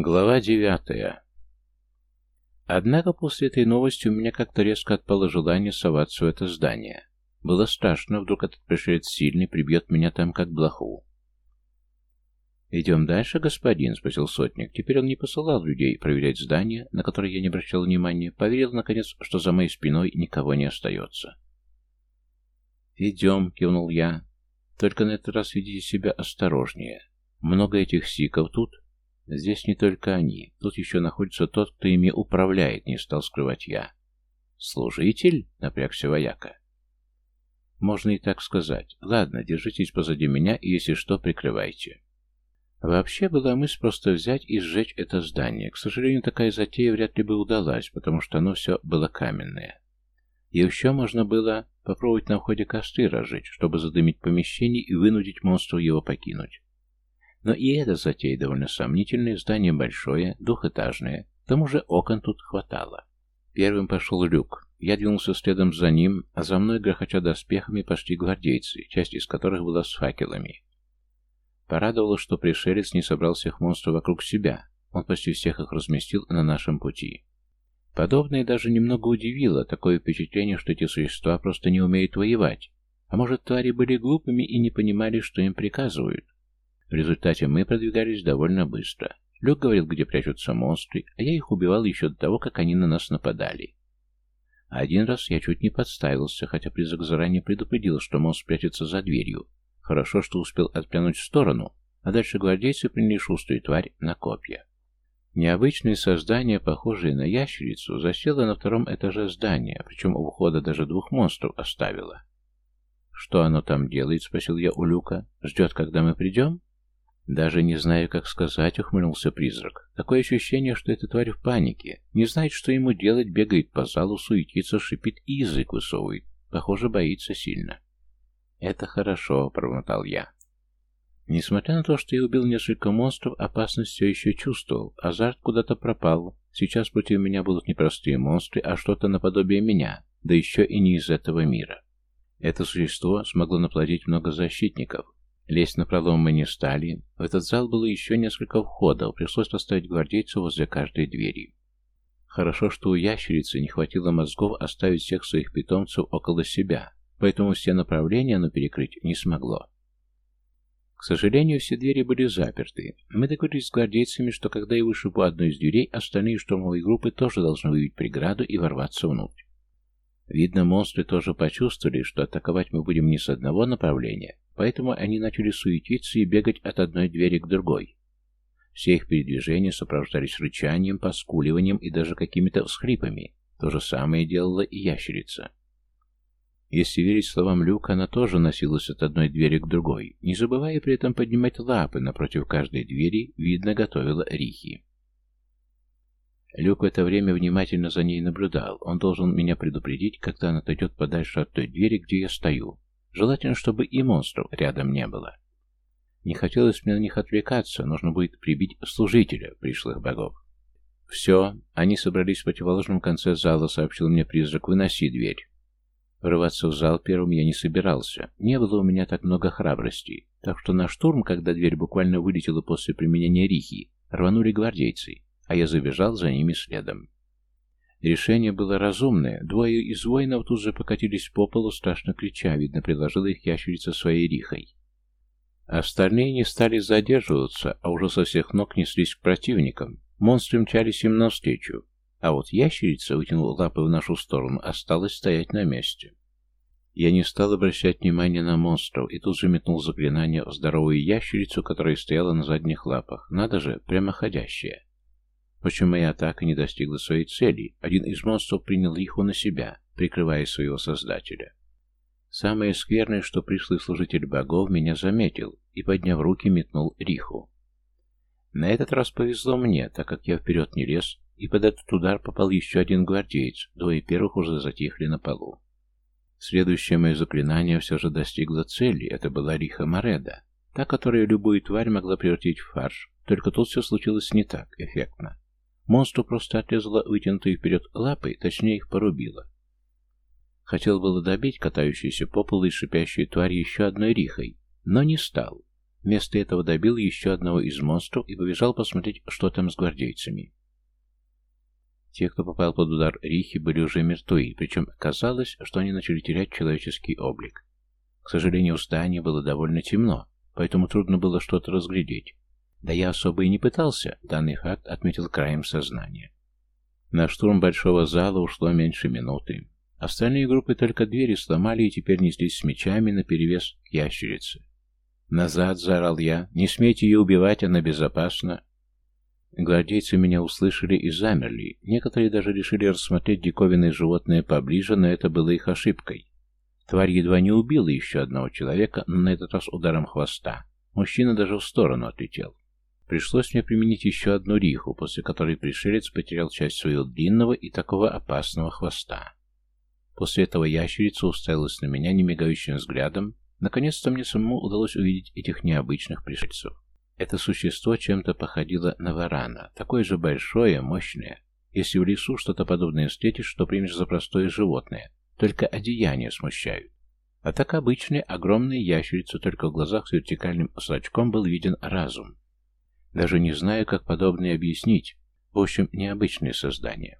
Глава девятая. Однако после этой новости у меня как-то резко отпало желание соваться в это здание. Было страшно, вдруг этот пришелец сильный прибьет меня там как блоху. «Идем дальше, господин?» — спросил сотник. Теперь он не посылал людей проверять здание, на которое я не обращал внимания, поверил, наконец, что за моей спиной никого не остается. «Идем», — кивнул я. «Только на этот раз ведите себя осторожнее. Много этих сиков тут, Здесь не только они. Тут еще находится тот, кто ими управляет, не стал скрывать я. Служитель? Напрягся вояка. Можно и так сказать. Ладно, держитесь позади меня и, если что, прикрывайте. Вообще была мысль просто взять и сжечь это здание. К сожалению, такая затея вряд ли бы удалась, потому что оно все было каменное. И еще можно было попробовать на входе костры разжечь, чтобы задымить помещение и вынудить монстров его покинуть. Но и эта затея довольно сомнительная, здание большое, двухэтажное, к тому же окон тут хватало. Первым пошел люк. Я двинулся следом за ним, а за мной, грохоча доспехами, пошли гвардейцы, часть из которых была с факелами. Порадовало, что пришелец не собрал всех монстров вокруг себя. Он почти всех их разместил на нашем пути. Подобное даже немного удивило, такое впечатление, что эти существа просто не умеют воевать. А может, твари были глупыми и не понимали, что им приказывают. В результате мы продвигались довольно быстро. Люк говорил, где прячутся монстры, а я их убивал еще до того, как они на нас нападали. Один раз я чуть не подставился, хотя призрак заранее предупредил, что монстр прячется за дверью. Хорошо, что успел отпрянуть в сторону, а дальше гвардейцы приняли шустую тварь на копья. Необычное создание, похожее на ящерицу, засело на втором этаже здания, причем у входа даже двух монстров оставило. «Что оно там делает?» — спросил я у Люка. «Ждет, когда мы придем?» «Даже не знаю, как сказать», — ухмыльнулся призрак. «Такое ощущение, что эта тварь в панике. Не знает, что ему делать, бегает по залу, суетится, шипит и язык высовывает. Похоже, боится сильно». «Это хорошо», — промотал я. Несмотря на то, что я убил несколько монстров, опасность все еще чувствовал. Азарт куда-то пропал. Сейчас против меня будут не простые монстры, а что-то наподобие меня, да еще и не из этого мира. Это существо смогло наплодить много защитников, Лезть на пролом мы не стали. В этот зал было еще несколько входов, пришлось поставить гвардейцев возле каждой двери. Хорошо, что у ящерицы не хватило мозгов оставить всех своих питомцев около себя, поэтому все направления оно перекрыть не смогло. К сожалению, все двери были заперты. Мы договорились с гвардейцами, что когда я вышибу одну из дверей, остальные штурмовые группы тоже должны выявить преграду и ворваться внутрь. Видно, монстры тоже почувствовали, что атаковать мы будем не с одного направления, Поэтому они начали суетиться и бегать от одной двери к другой. Все их передвижения сопровождались рычанием, поскуливанием и даже какими-то всхрипами. То же самое делала и ящерица. Если верить словам Люка, она тоже носилась от одной двери к другой, не забывая при этом поднимать лапы напротив каждой двери, видно, готовила рихи. Люк в это время внимательно за ней наблюдал. Он должен меня предупредить, когда она отойдет подальше от той двери, где я стою, Желательно, чтобы и монстров рядом не было. Не хотелось мне на них отвлекаться, нужно будет прибить служителя пришлых богов. «Все, они собрались в противоположном конце зала», — сообщил мне призрак. «Выноси дверь». Врываться в зал первым я не собирался. Не было у меня так много храбрости. Так что на штурм, когда дверь буквально вылетела после применения рихи, рванули гвардейцы, а я забежал за ними следом. Решение было разумное. Двое из воинов тут же покатились по полу, страшно крича, видно, предложила их ящерица своей рихой. Остальные не стали задерживаться, а уже со всех ног неслись к противникам. Монстры мчались им навстречу, а вот ящерица, вытянула лапы в нашу сторону, осталась стоять на месте. Я не стал обращать внимания на монстров и тут же метнул заклинание в здоровую ящерицу, которая стояла на задних лапах. Надо же, прямоходящая. Впрочем, моя атака не достигла своей цели. Один из монстров принял лиху на себя, прикрывая своего создателя. Самое скверное, что пришлый служитель богов меня заметил и, подняв руки, метнул риху. На этот раз повезло мне, так как я вперед не лез, и под этот удар попал еще один гвардеец, двое первых уже затихли на полу. Следующее мое заклинание все же достигло цели, это была Риха Мореда, та, которая любую тварь могла превратить в фарш, только тут все случилось не так эффектно. Монстру просто отрезала вытянутые вперед лапы, точнее их порубила. Хотел было добить катающуюся по полу и шипящую тварь еще одной рихой, но не стал. Вместо этого добил еще одного из монстров и побежал посмотреть, что там с гвардейцами. Те, кто попал под удар Рихи, были уже мертвы, причем казалось, что они начали терять человеческий облик. К сожалению, в здании было довольно темно, поэтому трудно было что-то разглядеть. Да я особо и не пытался, данный факт отметил краем сознания. На штурм большого зала ушло меньше минуты. Остальные группы только двери сломали и теперь неслись с мечами наперевес к ящерице. «Назад!» — заорал я. «Не смейте ее убивать, она безопасна!» Гвардейцы меня услышали и замерли. Некоторые даже решили рассмотреть диковинное животное поближе, но это было их ошибкой. Тварь едва не убила еще одного человека, но на этот раз ударом хвоста. Мужчина даже в сторону отлетел. Пришлось мне применить еще одну риху, после которой пришелец потерял часть своего длинного и такого опасного хвоста. После этого ящерица уставилась на меня немигающим взглядом. Наконец-то мне самому удалось увидеть этих необычных пришельцев. Это существо чем-то походило на варана, такое же большое, мощное. Если в лесу что-то подобное встретишь, то примешь за простое животное, только одеяния смущают. А так обычная огромная ящерица, только в глазах с вертикальным зрачком был виден разум. Даже не знаю, как подобное объяснить. В общем, необычное создание.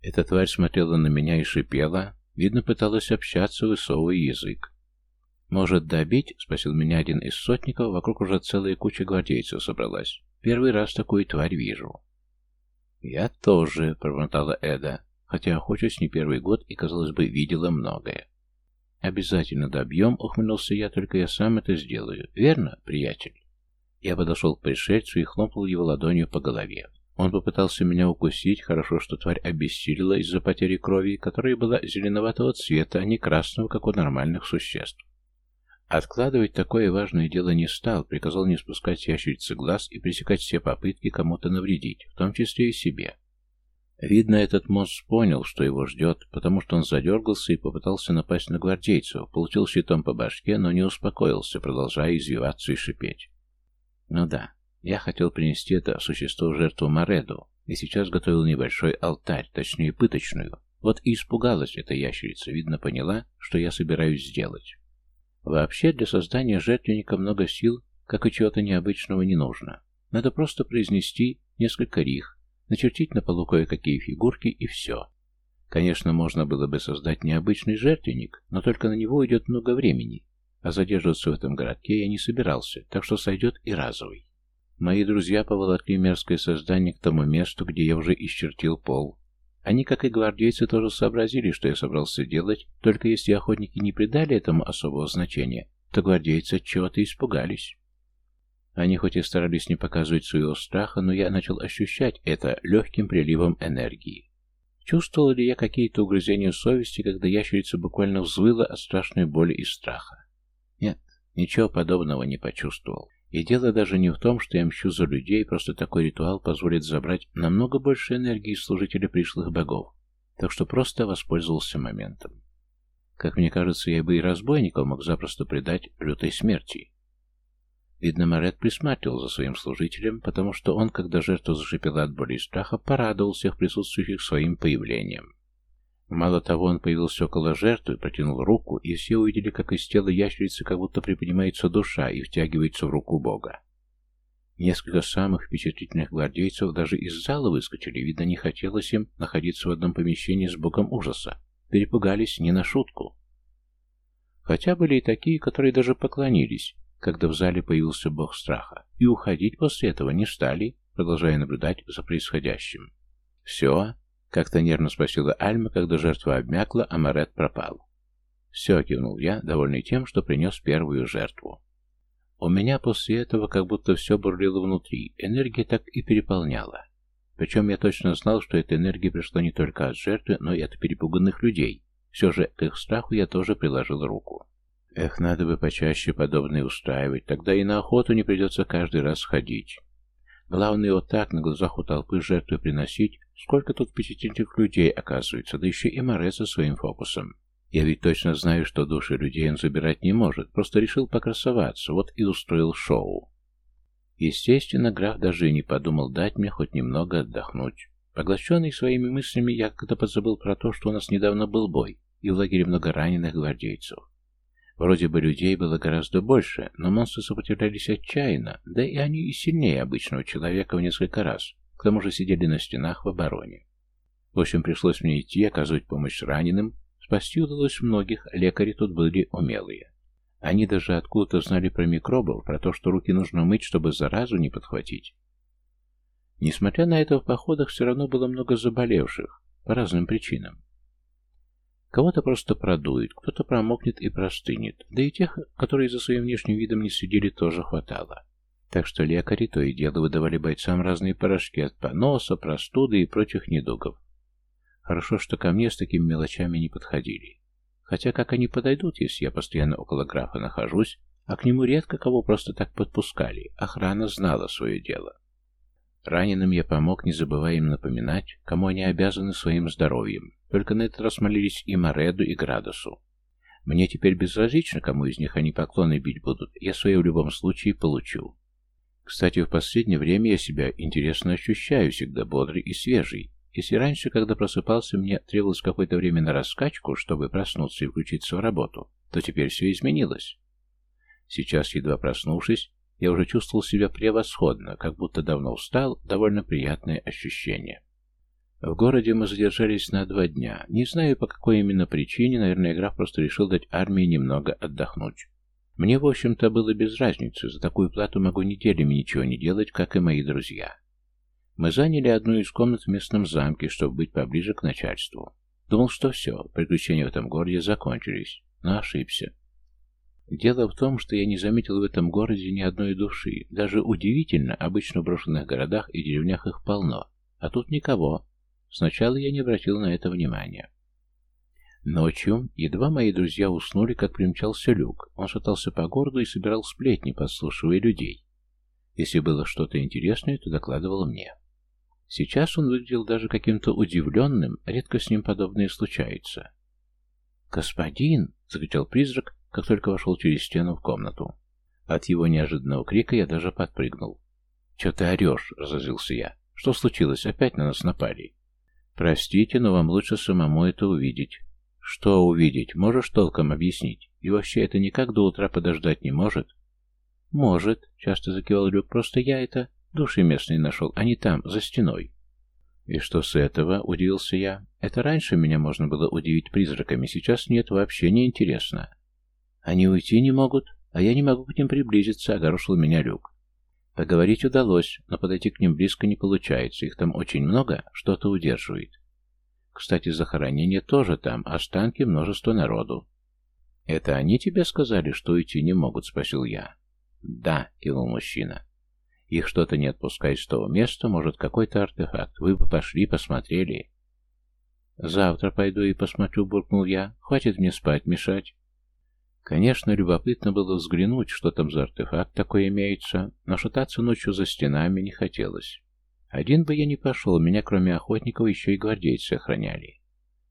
Эта тварь смотрела на меня и шипела, видно, пыталась общаться, высовывая язык. «Может, добить?» — спросил меня один из сотников. Вокруг уже целая куча гвардейцев собралась. «Первый раз такую тварь вижу». «Я тоже», — пробормотала Эда, хотя охочусь не первый год и, казалось бы, видела многое. «Обязательно добьем», — ухмыльнулся я, — «только я сам это сделаю. Верно, приятель?» Я подошел к пришельцу и хлопнул его ладонью по голове. Он попытался меня укусить, хорошо, что тварь обессилила из-за потери крови, которая была зеленоватого цвета, а не красного, как у нормальных существ. Откладывать такое важное дело не стал, приказал не спускать ящерицы глаз и пресекать все попытки кому-то навредить, в том числе и себе. Видно, этот монстр понял, что его ждет, потому что он задергался и попытался напасть на гвардейцев, получил щитом по башке, но не успокоился, продолжая извиваться и шипеть. Ну да, я хотел принести это существо в жертву Мореду, и сейчас готовил небольшой алтарь, точнее пыточную. Вот и испугалась эта ящерица, видно поняла, что я собираюсь сделать. Вообще, для создания жертвенника много сил, как и чего-то необычного, не нужно. Надо просто произнести несколько рих, начертить на полу кое-какие фигурки и все. Конечно, можно было бы создать необычный жертвенник, но только на него уйдет много времени, а задерживаться в этом городке я не собирался, так что сойдет и разовый. Мои друзья поволокли мерзкое создание к тому месту, где я уже исчертил пол, они, как и гвардейцы, тоже сообразили, что я собрался делать, только если охотники не придали этому особого значения, то гвардейцы от чего-то испугались. Они хоть и старались не показывать своего страха, но я начал ощущать это легким приливом энергии. Чувствовал ли я какие-то угрызения совести, когда ящерица буквально взвыла от страшной боли и страха? Ничего подобного не почувствовал. И дело даже не в том, что я мщу за людей, просто такой ритуал позволит забрать намного больше энергии служителя пришлых богов, так что просто воспользовался моментом. Как мне кажется, я бы и разбойников мог запросто предать лютой смерти. Видно, Марет присматривал за своим служителем, потому что он, когда жертва зашипела от боли и страха, порадовал всех присутствующих своим появлением. Мало того, он появился около жертвы, протянул руку, и все увидели, как из тела ящерицы как будто приподнимается душа и втягивается в руку Бога. Несколько самых впечатлительных гвардейцев даже из зала выскочили, видно, не хотелось им находиться в одном помещении с Богом ужаса. Перепугались не на шутку. Хотя были и такие, которые даже поклонились, когда в зале появился Бог страха, и уходить после этого не стали, продолжая наблюдать за происходящим. Все, как-то нервно спросила Альма, когда жертва обмякла, а Марет пропал. «Все», — кивнул я, довольный тем, что принес первую жертву. У меня после этого как будто все бурлило внутри, энергия так и переполняла. Причем я точно знал, что эта энергия пришла не только от жертвы, но и от перепуганных людей. Все же к их страху я тоже приложил руку. Эх, надо бы почаще подобное устраивать, тогда и на охоту не придется каждый раз ходить. Главное вот так на глазах у толпы жертвы приносить, сколько тут впечатлительных людей оказывается, да еще и Море со своим фокусом. Я ведь точно знаю, что души людей он забирать не может, просто решил покрасоваться, вот и устроил шоу. Естественно, граф даже и не подумал дать мне хоть немного отдохнуть. Поглощенный своими мыслями, я как-то подзабыл про то, что у нас недавно был бой, и в лагере много раненых гвардейцев. Вроде бы людей было гораздо больше, но монстры сопротивлялись отчаянно, да и они и сильнее обычного человека в несколько раз, к тому же сидели на стенах в обороне. В общем, пришлось мне идти, оказывать помощь раненым, спасти удалось многих, лекари тут были умелые. Они даже откуда-то знали про микробов, про то, что руки нужно мыть, чтобы заразу не подхватить. Несмотря на это, в походах все равно было много заболевших, по разным причинам. Кого-то просто продует, кто-то промокнет и простынет, да и тех, которые за своим внешним видом не следили, тоже хватало. Так что лекари то и дело выдавали бойцам разные порошки от поноса, простуды и прочих недугов. Хорошо, что ко мне с такими мелочами не подходили. Хотя как они подойдут, если я постоянно около графа нахожусь, а к нему редко кого просто так подпускали, охрана знала свое дело. Раненым я помог, не забывая им напоминать, кому они обязаны своим здоровьем. Только на этот раз молились и Мореду, и Градусу. Мне теперь безразлично, кому из них они поклоны бить будут, я свое в любом случае получу. Кстати, в последнее время я себя интересно ощущаю, всегда бодрый и свежий. Если раньше, когда просыпался, мне требовалось какое-то время на раскачку, чтобы проснуться и включиться в работу, то теперь все изменилось. Сейчас, едва проснувшись, я уже чувствовал себя превосходно, как будто давно устал, довольно приятное ощущение. В городе мы задержались на два дня. Не знаю, по какой именно причине, наверное, граф просто решил дать армии немного отдохнуть. Мне, в общем-то, было без разницы, за такую плату могу неделями ничего не делать, как и мои друзья. Мы заняли одну из комнат в местном замке, чтобы быть поближе к начальству. Думал, что все, приключения в этом городе закончились, но ошибся. Дело в том, что я не заметил в этом городе ни одной души. Даже удивительно, обычно в брошенных городах и деревнях их полно. А тут никого. Сначала я не обратил на это внимания. Ночью едва мои друзья уснули, как примчался Люк. Он шатался по городу и собирал сплетни, подслушивая людей. Если было что-то интересное, то докладывал мне. Сейчас он выглядел даже каким-то удивленным, редко с ним подобное случается. «Господин!» — закричал призрак, как только вошел через стену в комнату. От его неожиданного крика я даже подпрыгнул. «Че ты орешь?» — разозлился я. «Что случилось? Опять на нас напали?» «Простите, но вам лучше самому это увидеть». «Что увидеть? Можешь толком объяснить? И вообще это никак до утра подождать не может?» «Может», — часто закивал Люк, — «просто я это души местные нашел, а не там, за стеной». «И что с этого?» — удивился я. «Это раньше меня можно было удивить призраками, сейчас нет, вообще не интересно». Они уйти не могут, а я не могу к ним приблизиться, огорошил меня Люк. Поговорить удалось, но подойти к ним близко не получается, их там очень много, что-то удерживает. Кстати, захоронение тоже там, останки множество народу. «Это они тебе сказали, что уйти не могут?» — спросил я. «Да», — кивнул мужчина. «Их что-то не отпускает с того места, может, какой-то артефакт. Вы бы пошли, посмотрели». «Завтра пойду и посмотрю», — буркнул я. «Хватит мне спать, мешать». Конечно, любопытно было взглянуть, что там за артефакт такой имеется, но шататься ночью за стенами не хотелось. Один бы я не пошел, меня кроме охотников еще и гвардейцы охраняли.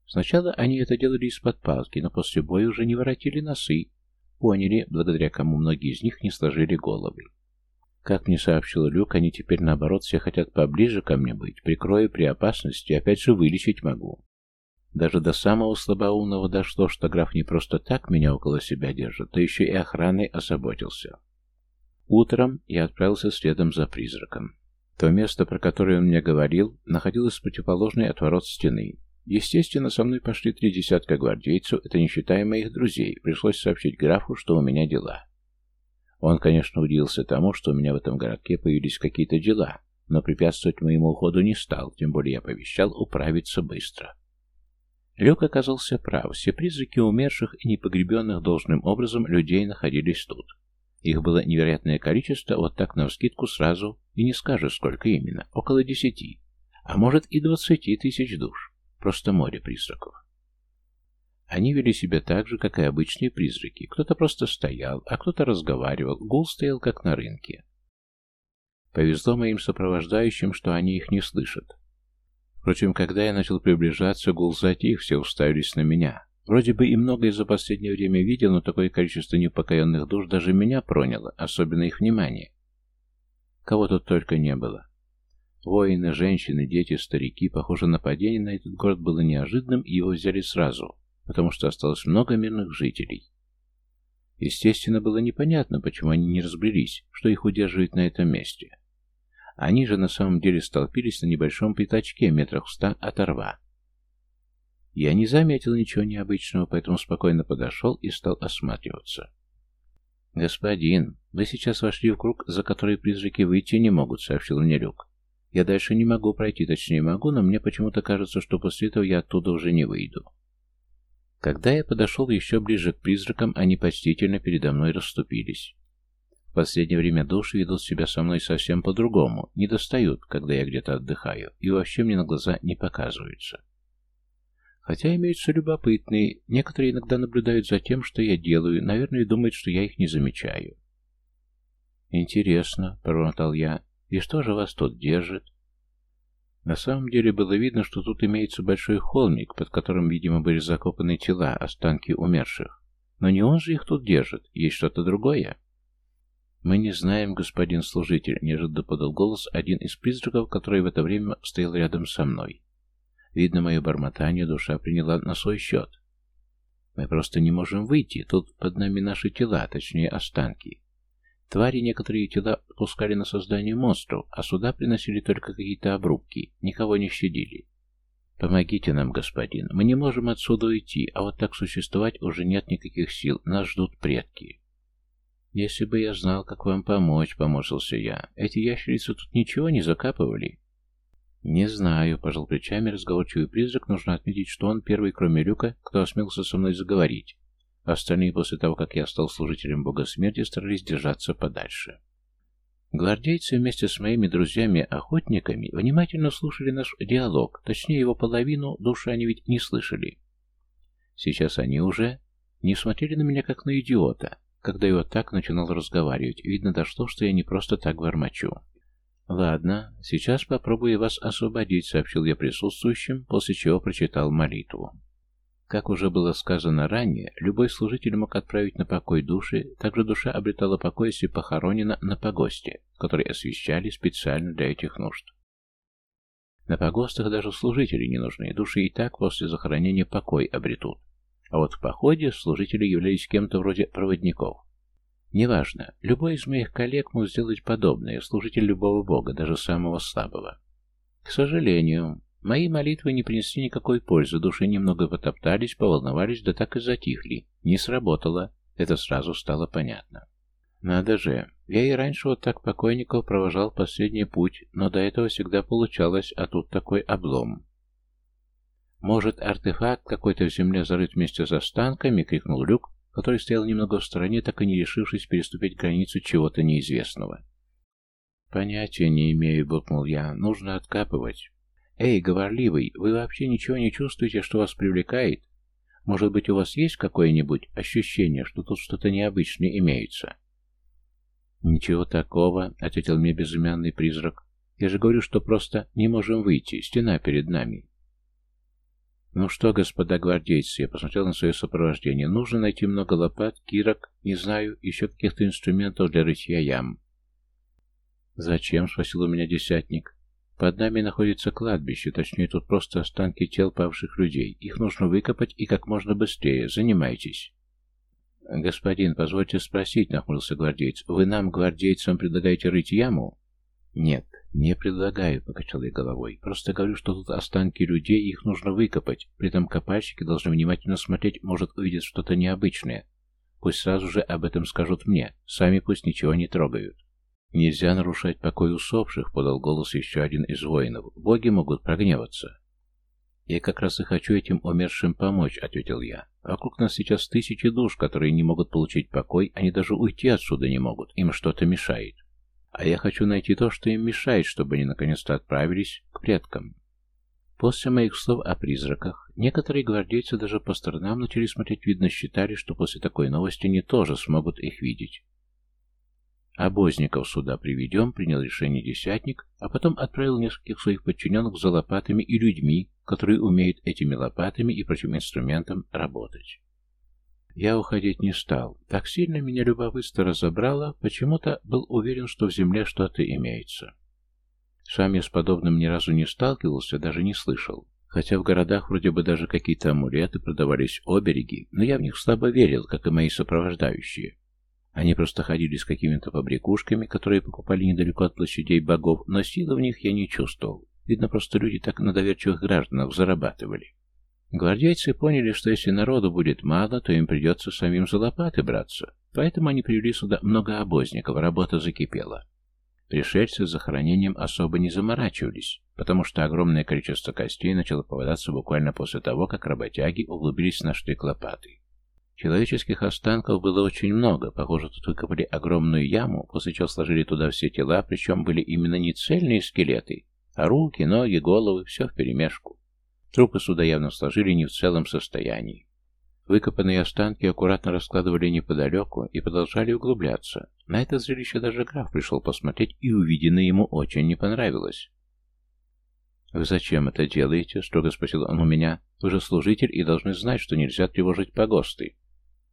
Сначала они это делали из-под палки, но после боя уже не воротили носы. Поняли, благодаря кому многие из них не сложили головы. Как мне сообщил Люк, они теперь наоборот все хотят поближе ко мне быть, прикрою при опасности, опять же вылечить могу. Даже до самого слабоумного дошло, что граф не просто так меня около себя держит, то еще и охраной озаботился. Утром я отправился следом за призраком. То место, про которое он мне говорил, находилось с противоположной от ворот стены. Естественно, со мной пошли три десятка гвардейцев, это не считая моих друзей. Пришлось сообщить графу, что у меня дела. Он, конечно, удивился тому, что у меня в этом городке появились какие-то дела, но препятствовать моему уходу не стал, тем более я повещал управиться быстро. Люк оказался прав. Все призраки умерших и непогребенных должным образом людей находились тут. Их было невероятное количество, вот так навскидку сразу, и не скажешь, сколько именно, около десяти, а может и двадцати тысяч душ. Просто море призраков. Они вели себя так же, как и обычные призраки. Кто-то просто стоял, а кто-то разговаривал, гул стоял, как на рынке. Повезло моим сопровождающим, что они их не слышат. Впрочем, когда я начал приближаться, гул затих, все уставились на меня. Вроде бы и многое за последнее время видел, но такое количество непокоенных душ даже меня проняло, особенно их внимание. Кого тут только не было. Воины, женщины, дети, старики. Похоже, нападение на этот город было неожиданным, и его взяли сразу, потому что осталось много мирных жителей. Естественно, было непонятно, почему они не разбрелись, что их удерживает на этом месте. Они же на самом деле столпились на небольшом пятачке метрах в ста от рва. Я не заметил ничего необычного, поэтому спокойно подошел и стал осматриваться. «Господин, вы сейчас вошли в круг, за который призраки выйти не могут», — сообщил мне Люк. «Я дальше не могу пройти, точнее могу, но мне почему-то кажется, что после этого я оттуда уже не выйду». Когда я подошел еще ближе к призракам, они почтительно передо мной расступились. В последнее время души ведут себя со мной совсем по-другому, не достают, когда я где-то отдыхаю, и вообще мне на глаза не показываются. Хотя имеются любопытные, некоторые иногда наблюдают за тем, что я делаю, наверное, думают, что я их не замечаю. «Интересно», — пробормотал я, — «и что же вас тут держит?» На самом деле было видно, что тут имеется большой холмик, под которым, видимо, были закопаны тела, останки умерших. Но не он же их тут держит, есть что-то другое. «Мы не знаем, господин служитель», — неожиданно подал голос один из призраков, который в это время стоял рядом со мной. Видно, мое бормотание душа приняла на свой счет. Мы просто не можем выйти, тут под нами наши тела, точнее останки. Твари некоторые тела пускали на создание монстров, а сюда приносили только какие-то обрубки, никого не щадили. Помогите нам, господин, мы не можем отсюда уйти, а вот так существовать уже нет никаких сил, нас ждут предки. Если бы я знал, как вам помочь, поморщился я. Эти ящерицы тут ничего не закапывали. «Не знаю», — пожал плечами разговорчивый призрак. «Нужно отметить, что он первый, кроме Люка, кто осмелся со мной заговорить. Остальные после того, как я стал служителем бога смерти, старались держаться подальше». Гвардейцы вместе с моими друзьями-охотниками внимательно слушали наш диалог, точнее его половину, души они ведь не слышали. Сейчас они уже не смотрели на меня как на идиота, когда вот так начинал разговаривать. Видно дошло, что я не просто так бормочу. «Ладно, сейчас попробую вас освободить», — сообщил я присутствующим, после чего прочитал молитву. Как уже было сказано ранее, любой служитель мог отправить на покой души, также душа обретала покой, если похоронена на погосте, который освещали специально для этих нужд. На погостах даже служители не нужны, души и так после захоронения покой обретут. А вот в походе служители являлись кем-то вроде проводников. Неважно, любой из моих коллег мог сделать подобное, служитель любого бога, даже самого слабого. К сожалению, мои молитвы не принесли никакой пользы, души немного потоптались, поволновались, да так и затихли. Не сработало, это сразу стало понятно. Надо же, я и раньше вот так покойников провожал последний путь, но до этого всегда получалось, а тут такой облом. «Может, артефакт какой-то в земле зарыт вместе с останками?» — крикнул Люк, который стоял немного в стороне, так и не решившись переступить границу чего-то неизвестного. «Понятия не имею», — буркнул я. «Нужно откапывать». «Эй, говорливый, вы вообще ничего не чувствуете, что вас привлекает? Может быть, у вас есть какое-нибудь ощущение, что тут что-то необычное имеется?» «Ничего такого», — ответил мне безымянный призрак. «Я же говорю, что просто не можем выйти, стена перед нами. «Ну что, господа гвардейцы, я посмотрел на свое сопровождение. Нужно найти много лопат, кирок, не знаю, еще каких-то инструментов для рытья ям». «Зачем?» — спросил у меня десятник. «Под нами находится кладбище, точнее, тут просто останки тел павших людей. Их нужно выкопать и как можно быстрее. Занимайтесь». «Господин, позвольте спросить», — нахмурился гвардейц. «Вы нам, гвардейцам, предлагаете рыть яму?» «Нет, «Не предлагаю», — покачал я головой. «Просто говорю, что тут останки людей, их нужно выкопать. При этом копальщики должны внимательно смотреть, может, увидеть что-то необычное. Пусть сразу же об этом скажут мне. Сами пусть ничего не трогают». «Нельзя нарушать покой усопших», — подал голос еще один из воинов. «Боги могут прогневаться». «Я как раз и хочу этим умершим помочь», — ответил я. «Вокруг нас сейчас тысячи душ, которые не могут получить покой, они даже уйти отсюда не могут, им что-то мешает». А я хочу найти то, что им мешает, чтобы они наконец-то отправились к предкам. После моих слов о призраках, некоторые гвардейцы даже по сторонам начали смотреть, видно, считали, что после такой новости они тоже смогут их видеть. Обозников сюда приведем, принял решение десятник, а потом отправил нескольких своих подчиненных за лопатами и людьми, которые умеют этими лопатами и прочим инструментом работать. Я уходить не стал. Так сильно меня любопытство разобрало, почему-то был уверен, что в земле что-то имеется. Сам я с подобным ни разу не сталкивался, даже не слышал. Хотя в городах вроде бы даже какие-то амулеты продавались обереги, но я в них слабо верил, как и мои сопровождающие. Они просто ходили с какими-то побрякушками, которые покупали недалеко от площадей богов, но силы в них я не чувствовал. Видно, просто люди так на доверчивых гражданах зарабатывали. Гвардейцы поняли, что если народу будет мало, то им придется самим за лопаты браться. Поэтому они привели сюда много обозников, работа закипела. Пришельцы с захоронением особо не заморачивались, потому что огромное количество костей начало попадаться буквально после того, как работяги углубились на штык лопаты. Человеческих останков было очень много, похоже, тут выкопали огромную яму, после чего сложили туда все тела, причем были именно не цельные скелеты, а руки, ноги, головы, все вперемешку. Трупы сюда явно сложили не в целом состоянии. Выкопанные останки аккуратно раскладывали неподалеку и продолжали углубляться. На это зрелище даже граф пришел посмотреть, и увиденное ему очень не понравилось. «Вы зачем это делаете?» — строго спросил он у меня. «Вы же служитель и должны знать, что нельзя тревожить погосты».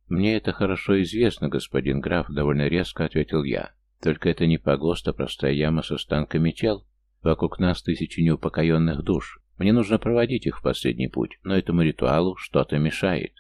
«Мне это хорошо известно, господин граф», — довольно резко ответил я. «Только это не погост, а простая яма с останками тел. Вокруг нас тысячи неупокоенных душ. Мне нужно проводить их в последний путь, но этому ритуалу что-то мешает.